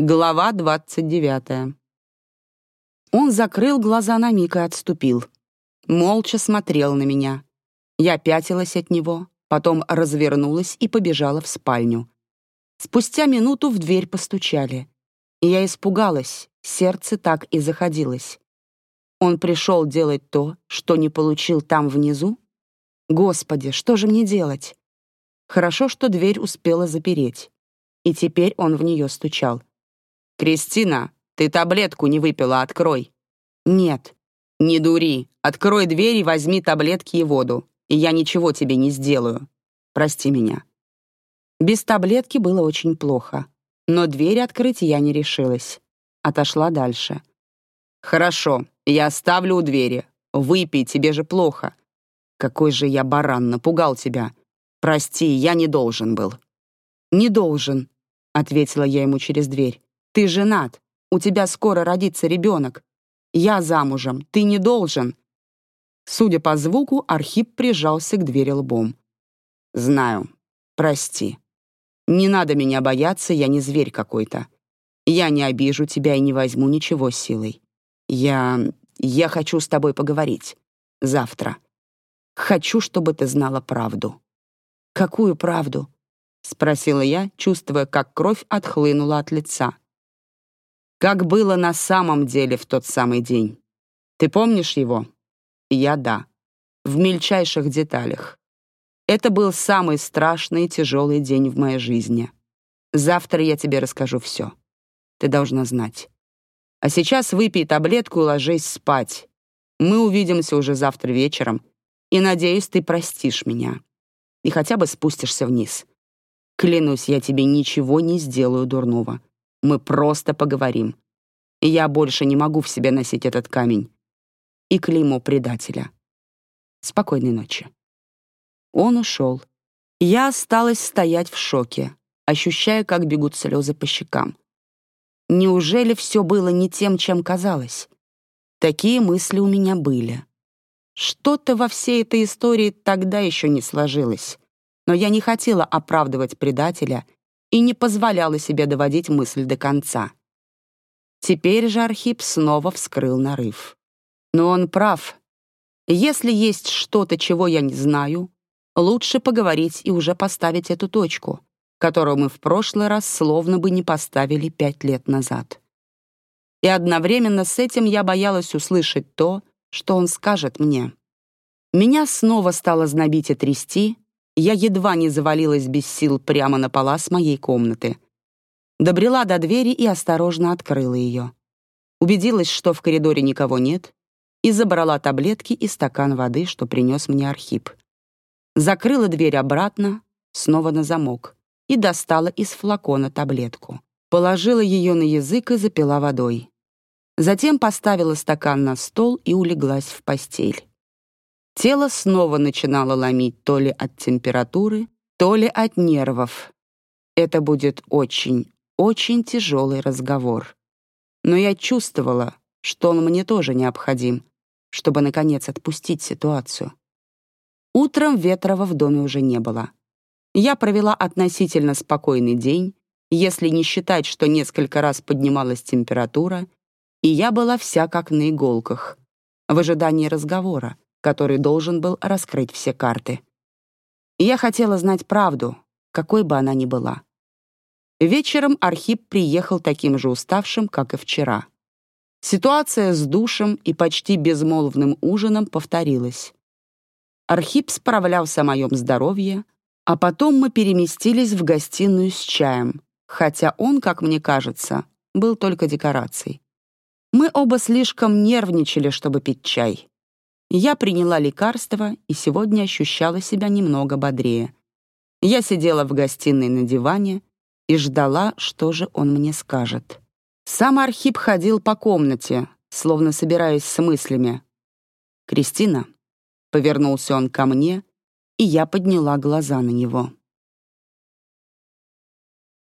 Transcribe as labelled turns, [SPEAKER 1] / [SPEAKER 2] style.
[SPEAKER 1] Глава двадцать девятая. Он закрыл глаза на миг и отступил. Молча смотрел на меня. Я пятилась от него, потом развернулась и побежала в спальню. Спустя минуту в дверь постучали. И я испугалась, сердце так и заходилось. Он пришел делать то, что не получил там внизу? Господи, что же мне делать? Хорошо, что дверь успела запереть. И теперь он в нее стучал. «Кристина, ты таблетку не выпила, открой». «Нет». «Не дури. Открой дверь и возьми таблетки и воду, и я ничего тебе не сделаю. Прости меня». Без таблетки было очень плохо, но дверь открыть я не решилась. Отошла дальше. «Хорошо, я оставлю у двери. Выпей, тебе же плохо. Какой же я баран, напугал тебя. Прости, я не должен был». «Не должен», — ответила я ему через дверь. Ты женат, у тебя скоро родится ребенок. Я замужем, ты не должен». Судя по звуку, Архип прижался к двери лбом. «Знаю. Прости. Не надо меня бояться, я не зверь какой-то. Я не обижу тебя и не возьму ничего силой. Я... я хочу с тобой поговорить. Завтра. Хочу, чтобы ты знала правду». «Какую правду?» — спросила я, чувствуя, как кровь отхлынула от лица. Как было на самом деле в тот самый день. Ты помнишь его? Я — да. В мельчайших деталях. Это был самый страшный и тяжелый день в моей жизни. Завтра я тебе расскажу все. Ты должна знать. А сейчас выпей таблетку и ложись спать. Мы увидимся уже завтра вечером, и, надеюсь, ты простишь меня. И хотя бы спустишься вниз. Клянусь, я тебе ничего не сделаю дурного. Мы просто поговорим. Я больше не могу в себе носить этот камень. И клеймо предателя. Спокойной ночи. Он ушел. Я осталась стоять в шоке, ощущая, как бегут слезы по щекам. Неужели все было не тем, чем казалось? Такие мысли у меня были. Что-то во всей этой истории тогда еще не сложилось. Но я не хотела оправдывать предателя и не позволяла себе доводить мысль до конца. Теперь же Архип снова вскрыл нарыв. Но он прав. Если есть что-то, чего я не знаю, лучше поговорить и уже поставить эту точку, которую мы в прошлый раз словно бы не поставили пять лет назад. И одновременно с этим я боялась услышать то, что он скажет мне. Меня снова стало знобить и трясти, я едва не завалилась без сил прямо на с моей комнаты. Добрела до двери и осторожно открыла ее. Убедилась, что в коридоре никого нет, и забрала таблетки и стакан воды, что принес мне Архип. Закрыла дверь обратно, снова на замок, и достала из флакона таблетку. Положила ее на язык и запила водой. Затем поставила стакан на стол и улеглась в постель. Тело снова начинало ломить то ли от температуры, то ли от нервов. Это будет очень, очень тяжелый разговор. Но я чувствовала, что он мне тоже необходим, чтобы, наконец, отпустить ситуацию. Утром Ветрова в доме уже не было. Я провела относительно спокойный день, если не считать, что несколько раз поднималась температура, и я была вся как на иголках, в ожидании разговора, который должен был раскрыть все карты. Я хотела знать правду, какой бы она ни была. Вечером Архип приехал таким же уставшим, как и вчера. Ситуация с душем и почти безмолвным ужином повторилась. Архип справлялся о моем здоровье, а потом мы переместились в гостиную с чаем, хотя он, как мне кажется, был только декорацией. Мы оба слишком нервничали, чтобы пить чай. Я приняла лекарство и сегодня ощущала себя немного бодрее. Я сидела в гостиной на диване, и ждала, что же он мне скажет. Сам Архип ходил по комнате, словно собираясь с мыслями. «Кристина?» — повернулся он ко мне, и я подняла глаза на него.